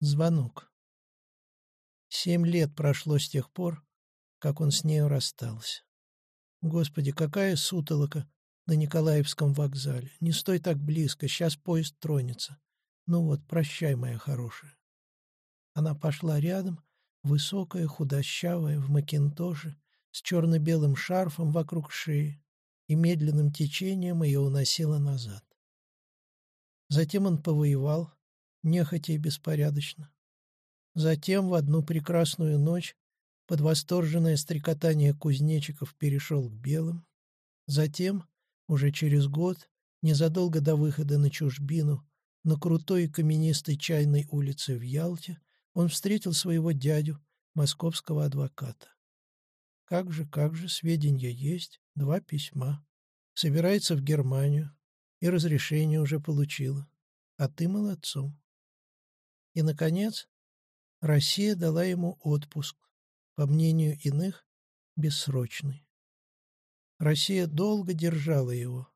Звонок. Семь лет прошло с тех пор, как он с нею расстался. Господи, какая сутолока на Николаевском вокзале. Не стой так близко, сейчас поезд тронется. Ну вот, прощай, моя хорошая. Она пошла рядом, высокая, худощавая, в макинтоше, с черно-белым шарфом вокруг шеи, и медленным течением ее уносила назад. Затем он повоевал, нехотя и беспорядочно. Затем в одну прекрасную ночь под восторженное стрекотание кузнечиков перешел к белым. Затем, уже через год, незадолго до выхода на чужбину, на крутой и каменистой чайной улице в Ялте, он встретил своего дядю, московского адвоката. Как же, как же, сведения есть, два письма. Собирается в Германию, и разрешение уже получила. А ты молодцом. И, наконец, Россия дала ему отпуск, по мнению иных, бессрочный. Россия долго держала его.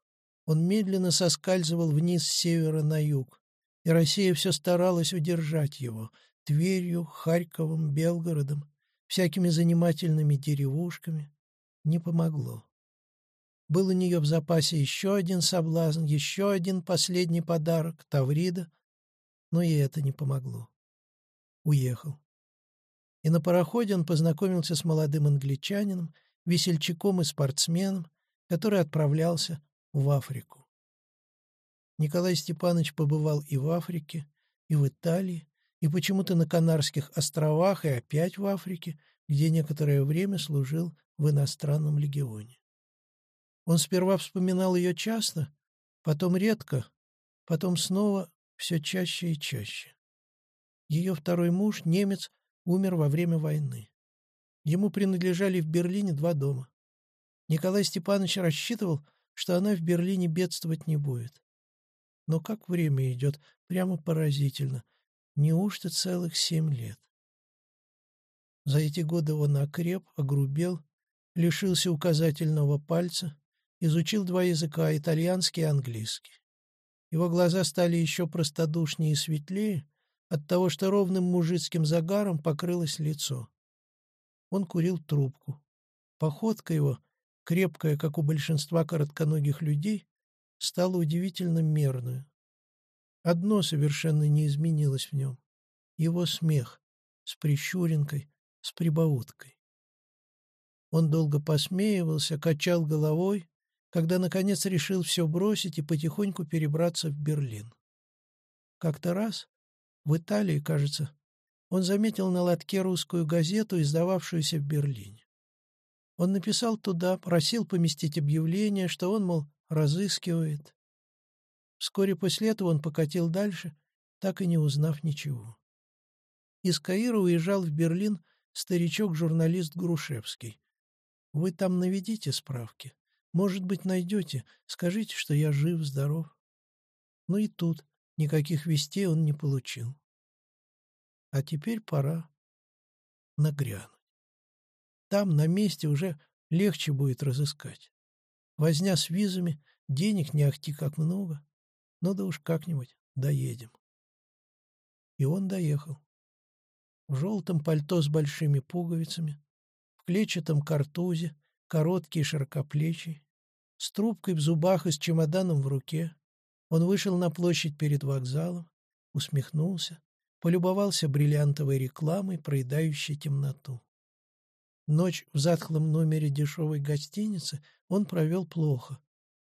Он медленно соскальзывал вниз с севера на юг, и Россия все старалась удержать его Тверью, Харьковом, Белгородом, всякими занимательными деревушками. Не помогло. Был у нее в запасе еще один соблазн, еще один последний подарок — Таврида, но и это не помогло. Уехал и на пароходе он познакомился с молодым англичанином, весельчаком и спортсменом, который отправлялся в Африку. Николай Степанович побывал и в Африке, и в Италии, и почему-то на Канарских островах, и опять в Африке, где некоторое время служил в иностранном легионе. Он сперва вспоминал ее часто, потом редко, потом снова все чаще и чаще. Ее второй муж, немец, умер во время войны. Ему принадлежали в Берлине два дома. Николай Степанович рассчитывал, что она в Берлине бедствовать не будет. Но как время идет, прямо поразительно. Неужто целых семь лет? За эти годы он окреп, огрубел, лишился указательного пальца, изучил два языка — итальянский и английский. Его глаза стали еще простодушнее и светлее, от того, что ровным мужицким загаром покрылось лицо. Он курил трубку. Походка его, крепкая, как у большинства коротконогих людей, стала удивительно мерную. Одно совершенно не изменилось в нем — его смех с прищуренкой, с прибауткой. Он долго посмеивался, качал головой, когда, наконец, решил все бросить и потихоньку перебраться в Берлин. Как-то раз, в Италии, кажется, он заметил на лотке русскую газету, издававшуюся в Берлине. Он написал туда, просил поместить объявление, что он, мол, разыскивает. Вскоре после этого он покатил дальше, так и не узнав ничего. Из Каира уезжал в Берлин старичок-журналист Грушевский. Вы там наведите справки. Может быть, найдете. Скажите, что я жив-здоров. Ну и тут Никаких вестей он не получил. А теперь пора нагрянуть. Там, на месте, уже легче будет разыскать. Возня с визами, денег не ахти как много. Ну да уж как-нибудь доедем. И он доехал. В желтом пальто с большими пуговицами, в клетчатом картузе, короткий и широкоплечий, с трубкой в зубах и с чемоданом в руке, он вышел на площадь перед вокзалом, усмехнулся, полюбовался бриллиантовой рекламой, проедающей темноту. Ночь в затхлом номере дешевой гостиницы он провел плохо.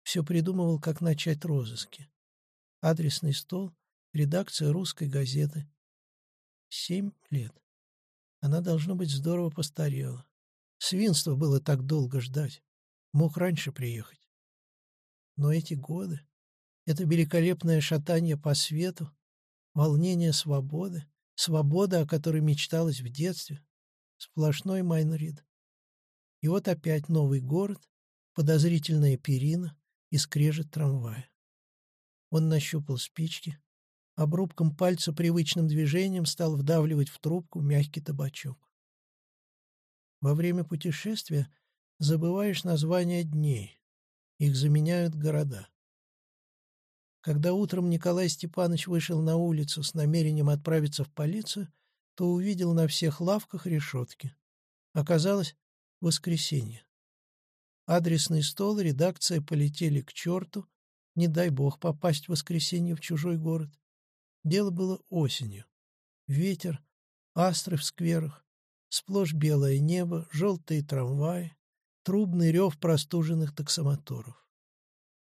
Все придумывал, как начать розыски. Адресный стол, редакция русской газеты. Семь лет. Она, должно быть, здорово постарела. Свинство было так долго ждать. Мог раньше приехать. Но эти годы... Это великолепное шатание по свету, волнение свободы, свобода, о которой мечталось в детстве, сплошной Майнрид. И вот опять новый город, подозрительная перина и скрежет трамвая. Он нащупал спички, обрубком пальца привычным движением стал вдавливать в трубку мягкий табачок. Во время путешествия забываешь названия дней, их заменяют города. Когда утром Николай Степанович вышел на улицу с намерением отправиться в полицию, то увидел на всех лавках решетки. Оказалось, воскресенье. Адресный стол, редакция полетели к черту, не дай бог попасть в воскресенье в чужой город. Дело было осенью. Ветер, астры в скверах, сплошь белое небо, желтые трамваи, трубный рев простуженных таксомоторов.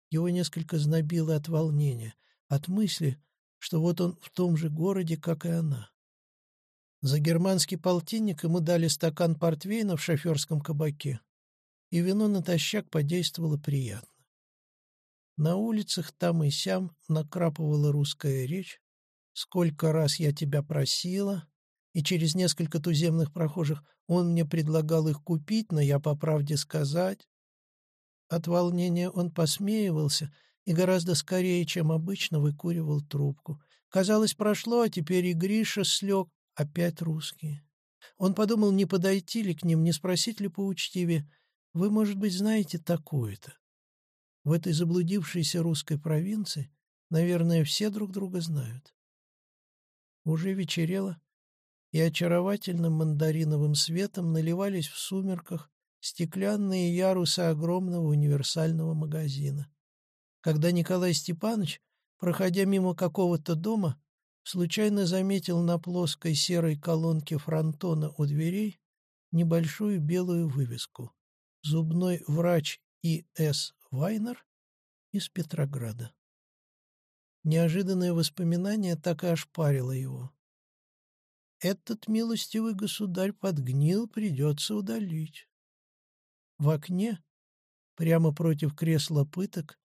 Его несколько знобило от волнения, от мысли, что вот он в том же городе, как и она. За германский полтинник ему дали стакан портвейна в шоферском кабаке, и вино натощак подействовало приятно. На улицах там и сям накрапывала русская речь. «Сколько раз я тебя просила!» И через несколько туземных прохожих он мне предлагал их купить, но я, по правде сказать... От волнения он посмеивался и гораздо скорее, чем обычно, выкуривал трубку. Казалось, прошло, а теперь и Гриша слег, опять русские. Он подумал, не подойти ли к ним, не спросить ли поучтивее. «Вы, может быть, знаете такое-то?» В этой заблудившейся русской провинции, наверное, все друг друга знают. Уже вечерело, и очаровательным мандариновым светом наливались в сумерках стеклянные ярусы огромного универсального магазина. Когда Николай Степанович, проходя мимо какого-то дома, случайно заметил на плоской серой колонке фронтона у дверей небольшую белую вывеску «Зубной врач И.С. Вайнер из Петрограда. Неожиданное воспоминание так и ошпарило его. Этот милостивый государь подгнил, придется удалить. В окне, прямо против кресла пыток,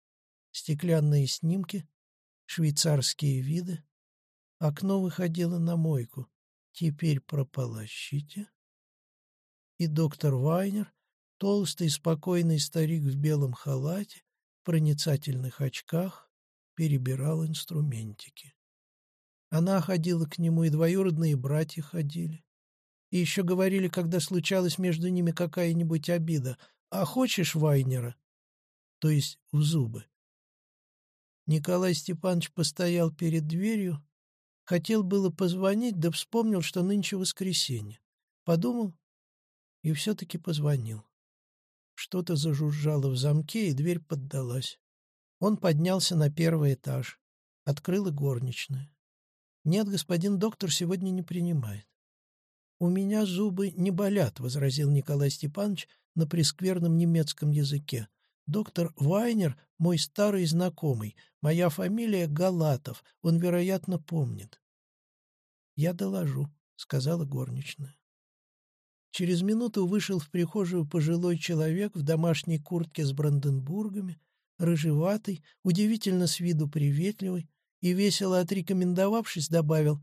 стеклянные снимки, швейцарские виды. Окно выходило на мойку. Теперь прополощите. И доктор Вайнер Толстый, спокойный старик в белом халате, проницательных очках, перебирал инструментики. Она ходила к нему, и двоюродные братья ходили. И еще говорили, когда случалась между ними какая-нибудь обида, «А хочешь Вайнера?» То есть в зубы. Николай Степанович постоял перед дверью, хотел было позвонить, да вспомнил, что нынче воскресенье. Подумал и все-таки позвонил. Что-то зажужжало в замке, и дверь поддалась. Он поднялся на первый этаж. Открыла горничная. «Нет, господин доктор сегодня не принимает». «У меня зубы не болят», — возразил Николай Степанович на прескверном немецком языке. «Доктор Вайнер — мой старый знакомый. Моя фамилия Галатов. Он, вероятно, помнит». «Я доложу», — сказала горничная. Через минуту вышел в прихожую пожилой человек в домашней куртке с бранденбургами, рыжеватый, удивительно с виду приветливый, и, весело отрекомендовавшись, добавил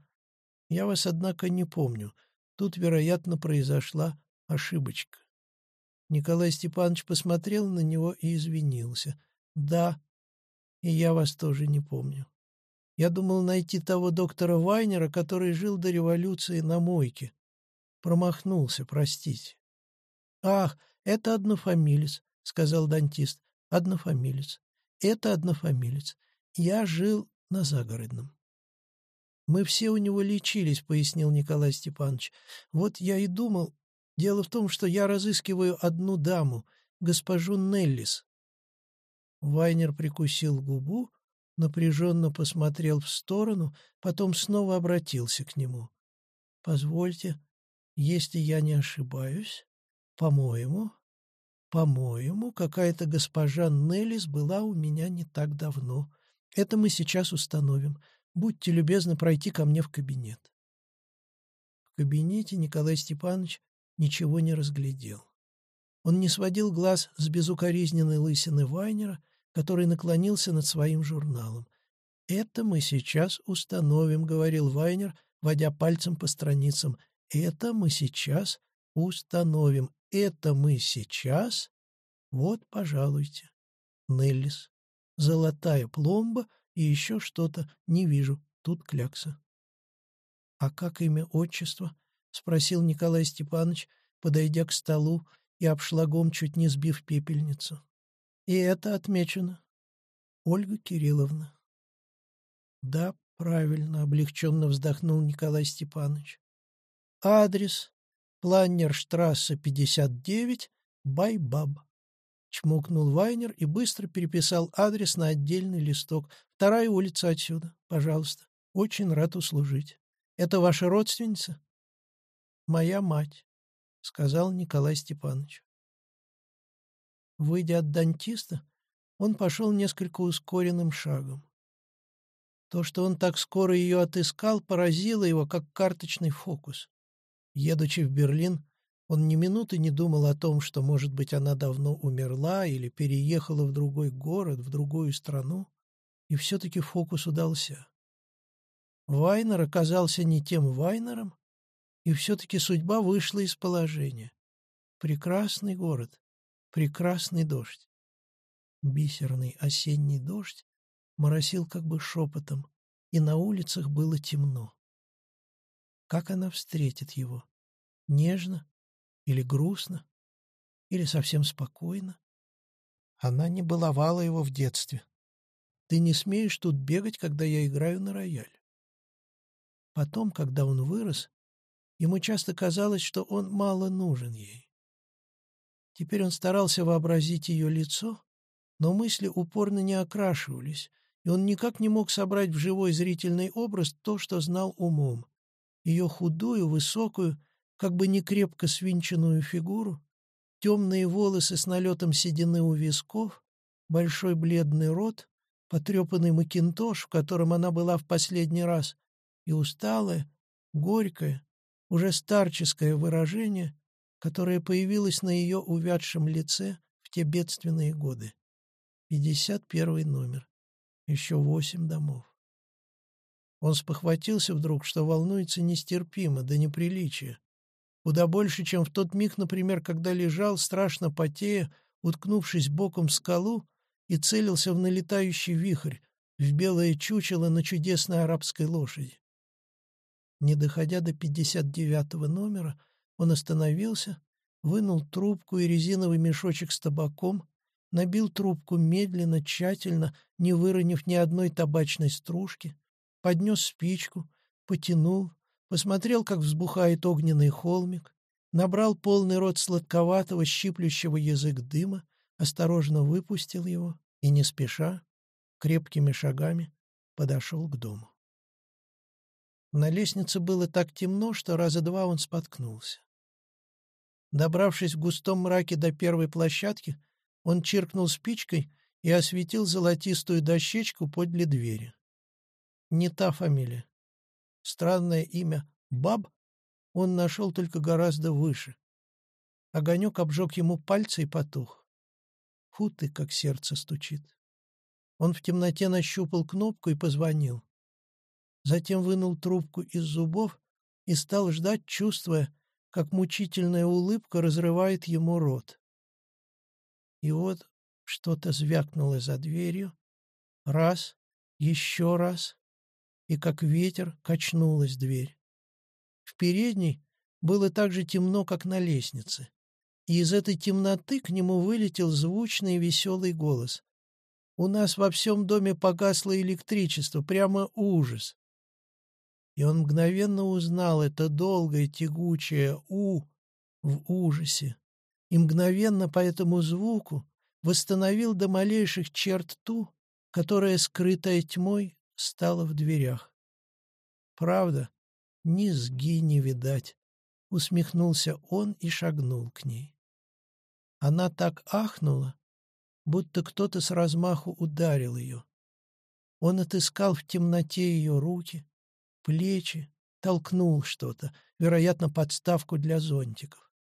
«Я вас, однако, не помню. Тут, вероятно, произошла ошибочка». Николай Степанович посмотрел на него и извинился. «Да, и я вас тоже не помню. Я думал найти того доктора Вайнера, который жил до революции на мойке. Промахнулся, простите. «Ах, это однофамилец», — сказал дантист. «Однофамилец. Это однофамилец. Я жил на загородном». «Мы все у него лечились», — пояснил Николай Степанович. «Вот я и думал. Дело в том, что я разыскиваю одну даму, госпожу Неллис». Вайнер прикусил губу, напряженно посмотрел в сторону, потом снова обратился к нему. «Позвольте, если я не ошибаюсь, по-моему, по-моему, какая-то госпожа Неллис была у меня не так давно. Это мы сейчас установим. Будьте любезны пройти ко мне в кабинет. В кабинете Николай Степанович ничего не разглядел. Он не сводил глаз с безукоризненной лысины Вайнера, который наклонился над своим журналом. «Это мы сейчас установим», — говорил Вайнер, водя пальцем по страницам. Это мы сейчас установим. Это мы сейчас... Вот, пожалуйте. Неллис. Золотая пломба и еще что-то. Не вижу. Тут клякса. — А как имя отчество? — спросил Николай Степанович, подойдя к столу и обшлагом чуть не сбив пепельницу. — И это отмечено. Ольга Кирилловна. Да, правильно, облегченно вздохнул Николай Степанович. Адрес. Планнерштрассе, 59, Байбаб. Чмокнул Вайнер и быстро переписал адрес на отдельный листок. Вторая улица отсюда, пожалуйста. Очень рад услужить. Это ваша родственница? Моя мать, сказал Николай Степанович. Выйдя от дантиста, он пошел несколько ускоренным шагом. То, что он так скоро ее отыскал, поразило его, как карточный фокус. Едучи в Берлин, он ни минуты не думал о том, что, может быть, она давно умерла или переехала в другой город, в другую страну, и все-таки фокус удался. Вайнер оказался не тем Вайнером, и все-таки судьба вышла из положения. Прекрасный город, прекрасный дождь. Бисерный осенний дождь моросил как бы шепотом, и на улицах было темно. Как она встретит его? Нежно или грустно? Или совсем спокойно? Она не баловала его в детстве. Ты не смеешь тут бегать, когда я играю на рояль. Потом, когда он вырос, ему часто казалось, что он мало нужен ей. Теперь он старался вообразить ее лицо, но мысли упорно не окрашивались, и он никак не мог собрать в живой зрительный образ то, что знал умом. Ее худую, высокую, как бы не крепко свинченную фигуру, темные волосы с налетом седины у висков, большой бледный рот, потрепанный макинтош, в котором она была в последний раз, и усталое, горькое, уже старческое выражение, которое появилось на ее увядшем лице в те бедственные годы. Пятьдесят первый номер. Еще восемь домов. Он спохватился вдруг, что волнуется нестерпимо, до неприличия. Куда больше, чем в тот миг, например, когда лежал, страшно потея, уткнувшись боком в скалу, и целился в налетающий вихрь, в белое чучело на чудесной арабской лошади. Не доходя до пятьдесят девятого номера, он остановился, вынул трубку и резиновый мешочек с табаком, набил трубку медленно, тщательно, не выронив ни одной табачной стружки, поднес спичку, потянул, посмотрел, как взбухает огненный холмик, набрал полный рот сладковатого, щиплющего язык дыма, осторожно выпустил его и, не спеша, крепкими шагами подошел к дому. На лестнице было так темно, что раза два он споткнулся. Добравшись в густом мраке до первой площадки, он чиркнул спичкой и осветил золотистую дощечку подле двери. Не та фамилия. Странное имя Баб он нашел только гораздо выше. Огонек обжег ему пальцы и потух. Фу ты, как сердце стучит. Он в темноте нащупал кнопку и позвонил. Затем вынул трубку из зубов и стал ждать, чувствуя, как мучительная улыбка разрывает ему рот. И вот что-то звякнуло за дверью. Раз, еще раз, и как ветер качнулась дверь. В передней было так же темно, как на лестнице. И из этой темноты к нему вылетел звучный и веселый голос. «У нас во всем доме погасло электричество, прямо ужас!» И он мгновенно узнал это долгое тягучее «у» в ужасе и мгновенно по этому звуку восстановил до малейших черт ту, которая, скрытая тьмой, стала в дверях. «Правда, низги не видать», — усмехнулся он и шагнул к ней. Она так ахнула, будто кто-то с размаху ударил ее. Он отыскал в темноте ее руки, плечи, толкнул что-то, вероятно, подставку для зонтиков.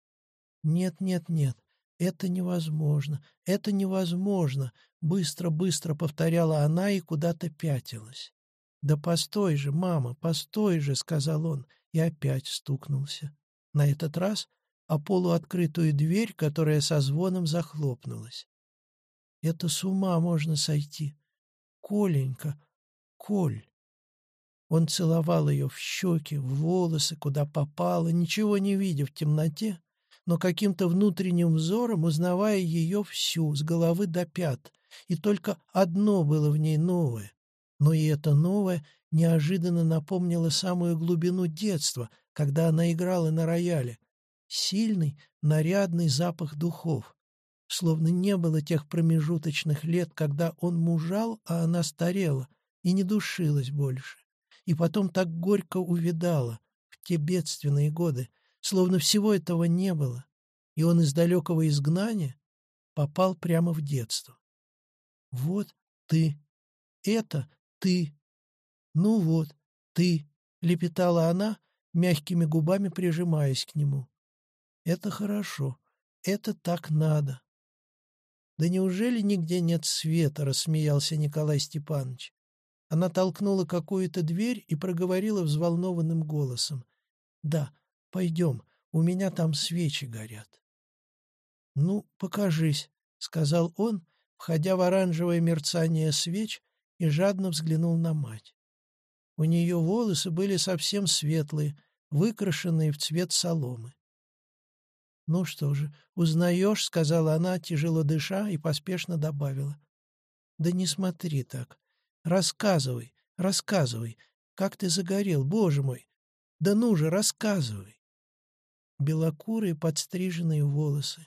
«Нет, нет, нет, это невозможно, это невозможно», — быстро-быстро повторяла она и куда-то пятилась. «Да постой же, мама, постой же», — сказал он, и опять стукнулся. На этот раз о полуоткрытую дверь, которая со звоном захлопнулась. «Это с ума можно сойти. Коленька, Коль!» Он целовал ее в щеки, в волосы, куда попало, ничего не видя в темноте, но каким-то внутренним взором узнавая ее всю, с головы до пят, и только одно было в ней новое Но и это новое неожиданно напомнило самую глубину детства, когда она играла на рояле. Сильный, нарядный запах духов. Словно не было тех промежуточных лет, когда он мужал, а она старела и не душилась больше. И потом так горько увидала в те бедственные годы, словно всего этого не было, и он из далекого изгнания попал прямо в детство. «Вот ты, это ты, ну вот ты», — лепетала она, мягкими губами прижимаясь к нему. «Это хорошо, это так надо». «Да неужели нигде нет света?» — рассмеялся Николай Степанович. Она толкнула какую-то дверь и проговорила взволнованным голосом. «Да, пойдем, у меня там свечи горят». «Ну, покажись», — сказал он, входя в оранжевое мерцание свеч и жадно взглянул на мать. У нее волосы были совсем светлые, выкрашенные в цвет соломы. «Ну что же, узнаешь?» — сказала она, тяжело дыша, и поспешно добавила. «Да не смотри так. Рассказывай, рассказывай. Как ты загорел, боже мой! Да ну же, рассказывай!» Белокурые подстриженные волосы.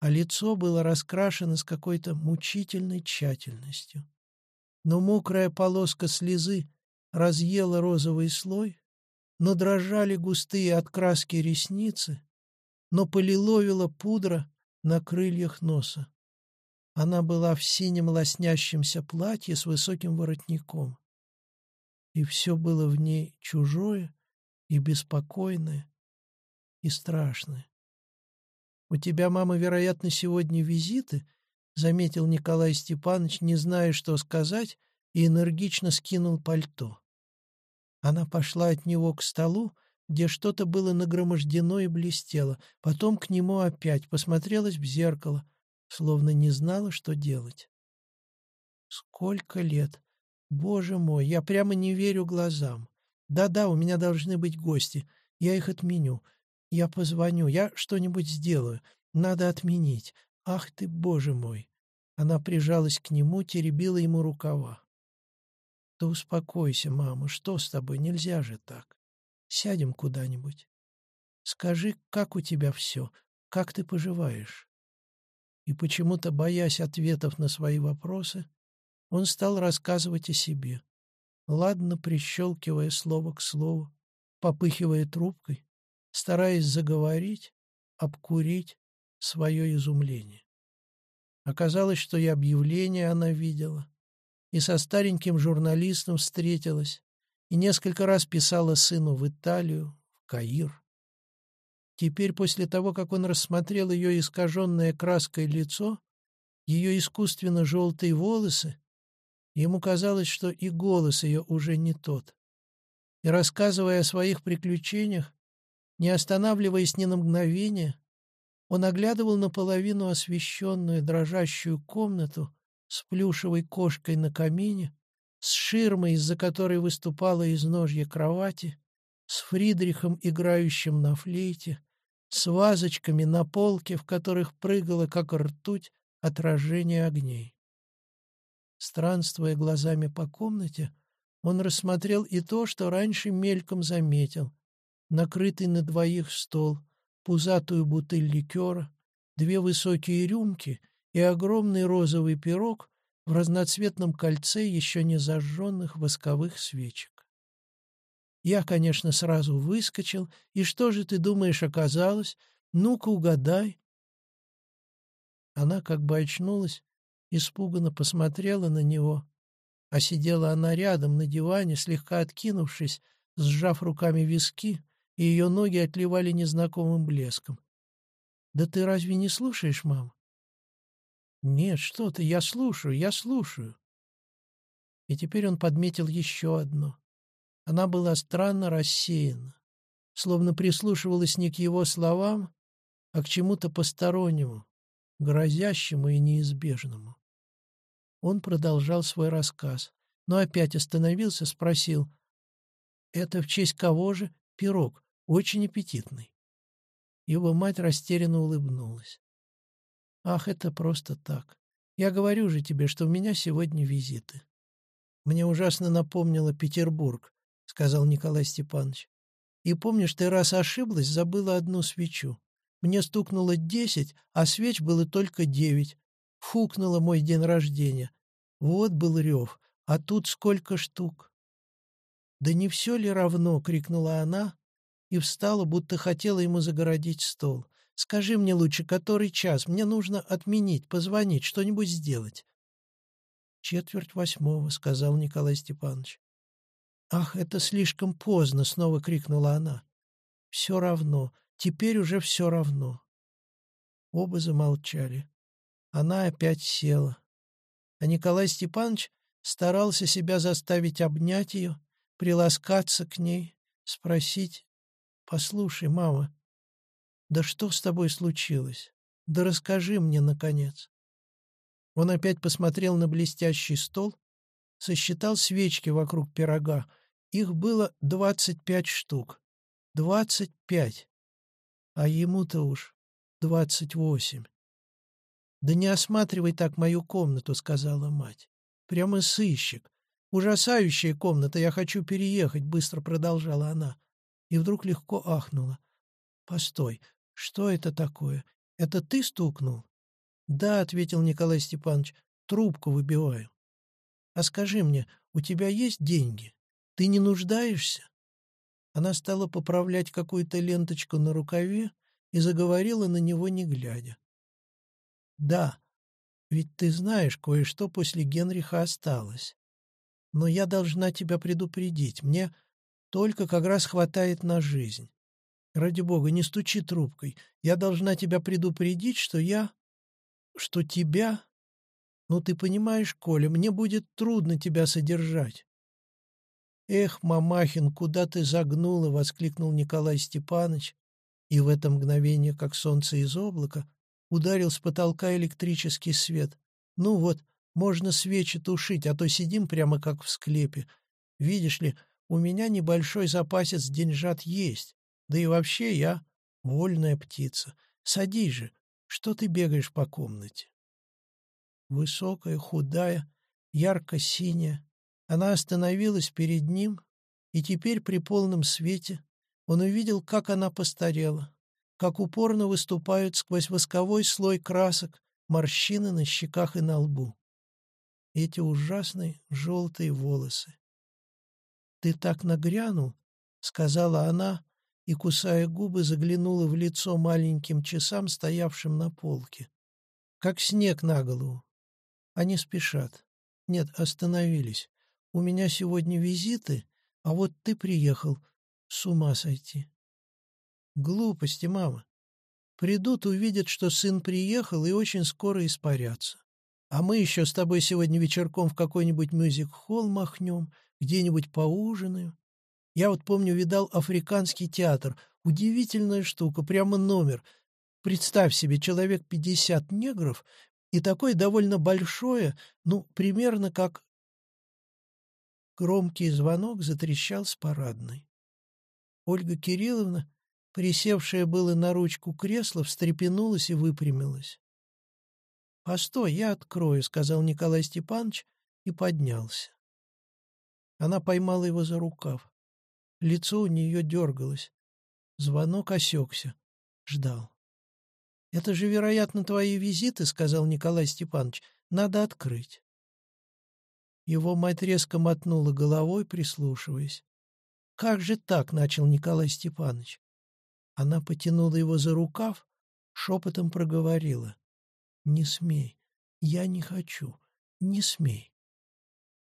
А лицо было раскрашено с какой-то мучительной тщательностью. Но мокрая полоска слезы разъела розовый слой, но дрожали густые от краски ресницы, но полиловила пудра на крыльях носа. Она была в синем лоснящемся платье с высоким воротником. И все было в ней чужое и беспокойное и страшное. «У тебя, мама, вероятно, сегодня визиты?» — заметил Николай Степанович, не зная, что сказать, и энергично скинул пальто. Она пошла от него к столу, где что-то было нагромождено и блестело, потом к нему опять, посмотрелась в зеркало, словно не знала, что делать. Сколько лет! Боже мой, я прямо не верю глазам. Да-да, у меня должны быть гости. Я их отменю. Я позвоню, я что-нибудь сделаю. Надо отменить. Ах ты, боже мой!» Она прижалась к нему, теребила ему рукава. «Да успокойся, мама, что с тобой? Нельзя же так. Сядем куда-нибудь. Скажи, как у тебя все, как ты поживаешь?» И почему-то, боясь ответов на свои вопросы, он стал рассказывать о себе, ладно прищелкивая слово к слову, попыхивая трубкой, стараясь заговорить, обкурить свое изумление. Оказалось, что и объявление она видела, и со стареньким журналистом встретилась, и несколько раз писала сыну в Италию, в Каир. Теперь, после того, как он рассмотрел ее искаженное краской лицо, ее искусственно желтые волосы, ему казалось, что и голос ее уже не тот. И, рассказывая о своих приключениях, не останавливаясь ни на мгновение, он оглядывал наполовину освещенную дрожащую комнату с плюшевой кошкой на камине, с ширмой, из-за которой выступала изножье кровати, с Фридрихом, играющим на флейте, с вазочками на полке, в которых прыгало, как ртуть, отражение огней. Странствуя глазами по комнате, он рассмотрел и то, что раньше мельком заметил, накрытый на двоих стол, пузатую бутыль ликера, две высокие рюмки и огромный розовый пирог в разноцветном кольце еще не зажженных восковых свечек. Я, конечно, сразу выскочил. И что же ты думаешь оказалось? Ну-ка угадай. Она как бы очнулась, испуганно посмотрела на него, а сидела она рядом на диване, слегка откинувшись, сжав руками виски, и ее ноги отливали незнакомым блеском. «Да ты разве не слушаешь, мам?» «Нет, что ты, я слушаю, я слушаю». И теперь он подметил еще одно. Она была странно рассеяна, словно прислушивалась не к его словам, а к чему-то постороннему, грозящему и неизбежному. Он продолжал свой рассказ, но опять остановился, спросил, «Это в честь кого же пирог? Очень аппетитный. Его мать растерянно улыбнулась. «Ах, это просто так. Я говорю же тебе, что у меня сегодня визиты». Мне ужасно напомнило Петербург, — сказал Николай Степанович. И помнишь, ты раз ошиблась, забыла одну свечу. Мне стукнуло десять, а свеч было только девять. Фукнуло мой день рождения. Вот был рев, а тут сколько штук. «Да не все ли равно?» — крикнула она и встала, будто хотела ему загородить стол. «Скажи мне лучше, который час? Мне нужно отменить, позвонить, что-нибудь сделать». «Четверть восьмого», — сказал Николай Степанович. «Ах, это слишком поздно!» — снова крикнула она. «Все равно. Теперь уже все равно». Оба замолчали. Она опять села. А Николай Степанович старался себя заставить обнять ее, приласкаться к ней, спросить, «Послушай, мама, да что с тобой случилось? Да расскажи мне, наконец». Он опять посмотрел на блестящий стол, сосчитал свечки вокруг пирога. Их было двадцать пять штук. Двадцать пять. А ему-то уж двадцать восемь. «Да не осматривай так мою комнату», — сказала мать. «Прямо сыщик. Ужасающая комната, я хочу переехать», — быстро продолжала она. И вдруг легко ахнула. «Постой, что это такое? Это ты стукнул?» «Да», — ответил Николай Степанович, — «трубку выбиваю». «А скажи мне, у тебя есть деньги? Ты не нуждаешься?» Она стала поправлять какую-то ленточку на рукаве и заговорила на него, не глядя. «Да, ведь ты знаешь, кое-что после Генриха осталось. Но я должна тебя предупредить. Мне только как раз хватает на жизнь. Ради бога, не стучи трубкой. Я должна тебя предупредить, что я что тебя... Ну, ты понимаешь, Коля, мне будет трудно тебя содержать. «Эх, Мамахин, куда ты загнула!» — воскликнул Николай Степанович, и в это мгновение, как солнце из облака, ударил с потолка электрический свет. «Ну вот, можно свечи тушить, а то сидим прямо как в склепе. Видишь ли, у меня небольшой запасец деньжат есть, да и вообще я вольная птица. Садись же, что ты бегаешь по комнате? Высокая, худая, ярко-синяя, она остановилась перед ним, и теперь при полном свете он увидел, как она постарела, как упорно выступают сквозь восковой слой красок морщины на щеках и на лбу. Эти ужасные желтые волосы. «Ты так нагрянул», — сказала она, и, кусая губы, заглянула в лицо маленьким часам, стоявшим на полке. Как снег на голову. Они спешат. Нет, остановились. У меня сегодня визиты, а вот ты приехал. С ума сойти. Глупости, мама. Придут, увидят, что сын приехал, и очень скоро испарятся. А мы еще с тобой сегодня вечерком в какой-нибудь мюзик-холл махнем, где-нибудь поужинаем. Я вот помню, видал африканский театр. Удивительная штука, прямо номер. Представь себе, человек пятьдесят негров и такое довольно большое, ну, примерно как... Громкий звонок затрещал с парадной. Ольга Кирилловна, присевшая было на ручку кресла, встрепенулась и выпрямилась. «Постой, я открою», — сказал Николай Степанович и поднялся. Она поймала его за рукав. Лицо у нее дергалось. Звонок осекся. Ждал. «Это же, вероятно, твои визиты», — сказал Николай Степанович. «Надо открыть». Его мать резко мотнула головой, прислушиваясь. «Как же так?» — начал Николай Степанович. Она потянула его за рукав, шепотом проговорила. «Не смей. Я не хочу. Не смей».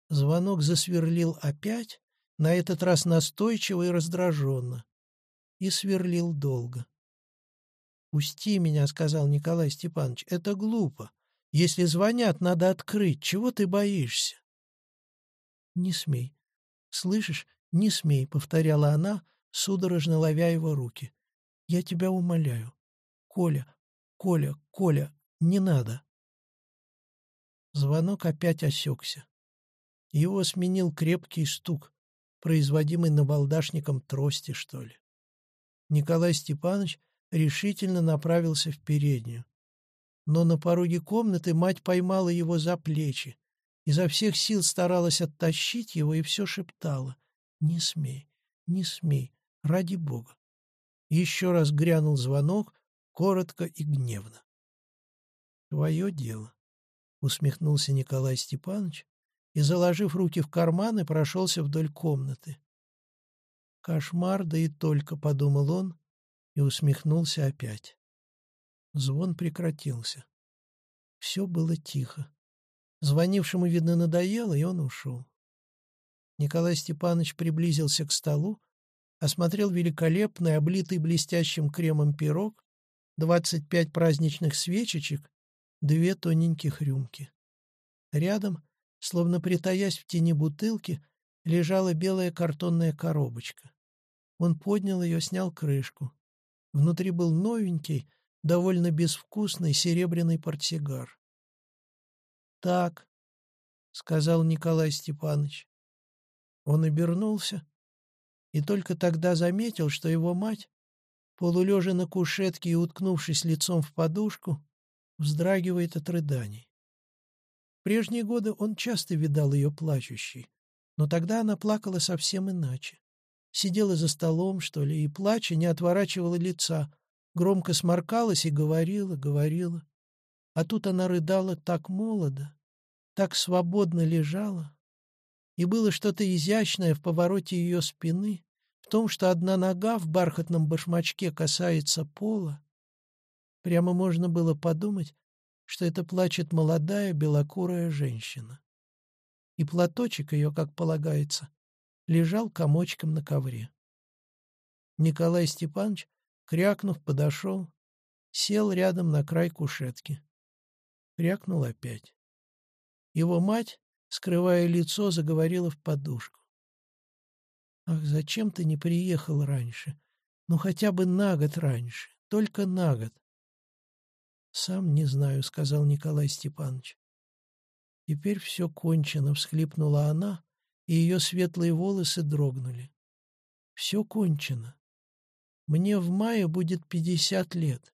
Звонок засверлил опять, на этот раз настойчиво и раздраженно. И сверлил долго. «Пусти меня», — сказал Николай Степанович, — «это глупо. Если звонят, надо открыть. Чего ты боишься?» «Не смей. Слышишь, не смей», — повторяла она, судорожно ловя его руки. «Я тебя умоляю. Коля, Коля, Коля, не надо». Звонок опять осекся. Его сменил крепкий стук, производимый набалдашником трости, что ли. Николай Степанович решительно направился в переднюю. Но на пороге комнаты мать поймала его за плечи изо всех сил старалась оттащить его и все шептала. «Не смей, не смей, ради Бога». Еще раз грянул звонок, коротко и гневно. «Твое дело», — усмехнулся Николай Степанович и, заложив руки в карманы, прошелся вдоль комнаты. «Кошмар, да и только», — подумал он и усмехнулся опять. Звон прекратился. Все было тихо. Звонившему, видно, надоело, и он ушел. Николай Степанович приблизился к столу, осмотрел великолепный, облитый блестящим кремом пирог, двадцать пять праздничных свечечек, две тоненьких рюмки. Рядом, словно притаясь в тени бутылки, лежала белая картонная коробочка. Он поднял ее, снял крышку. Внутри был новенький, довольно безвкусный серебряный портсигар. «Так», — сказал Николай Степанович. Он обернулся и только тогда заметил, что его мать, полулежа на кушетке и уткнувшись лицом в подушку, вздрагивает от рыданий. Прежние годы он часто видал ее плачущей, но тогда она плакала совсем иначе. Сидела за столом, что ли, и, плача, не отворачивала лица, громко сморкалась и говорила, говорила. А тут она рыдала так молодо, так свободно лежала. И было что-то изящное в повороте ее спины, в том, что одна нога в бархатном башмачке касается пола. Прямо можно было подумать, что это плачет молодая белокурая женщина. И платочек ее, как полагается, лежал комочком на ковре. Николай Степанович, крякнув, подошел, сел рядом на край кушетки. Крякнул опять. Его мать, скрывая лицо, заговорила в подушку. «Ах, зачем ты не приехал раньше? Ну, хотя бы на год раньше, только на год». «Сам не знаю», — сказал Николай Степанович. «Теперь все кончено», — всхлипнула она, и ее светлые волосы дрогнули. «Все кончено. Мне в мае будет пятьдесят лет.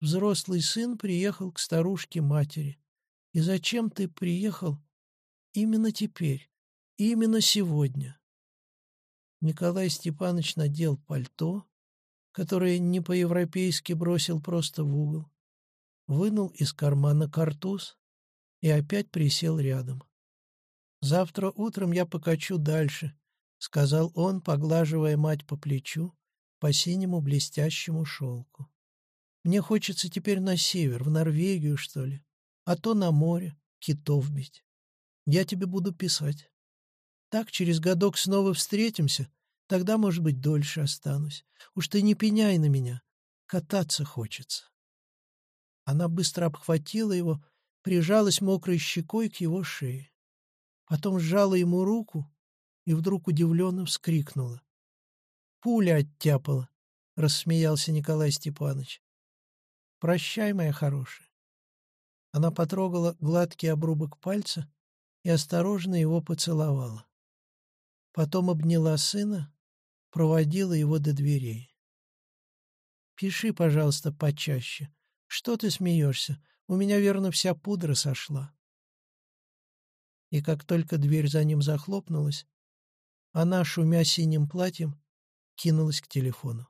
Взрослый сын приехал к старушке-матери. И зачем ты приехал именно теперь, именно сегодня?» Николай Степанович надел пальто, которое не по-европейски бросил просто в угол, вынул из кармана картуз и опять присел рядом. «Завтра утром я покачу дальше», — сказал он, поглаживая мать по плечу, по синему блестящему шелку. «Мне хочется теперь на север, в Норвегию, что ли, а то на море, китов бить. Я тебе буду писать. Так через годок снова встретимся, тогда, может быть, дольше останусь. Уж ты не пеняй на меня, кататься хочется». Она быстро обхватила его, прижалась мокрой щекой к его шее. Потом сжала ему руку и вдруг удивленно вскрикнула. «Пуля оттяпала!» — рассмеялся Николай Степанович. «Прощай, моя хорошая». Она потрогала гладкий обрубок пальца и осторожно его поцеловала. Потом обняла сына, проводила его до дверей. «Пиши, пожалуйста, почаще. Что ты смеешься? У меня, верно, вся пудра сошла и как только дверь за ним захлопнулась, она, шумя синим платьем, кинулась к телефону.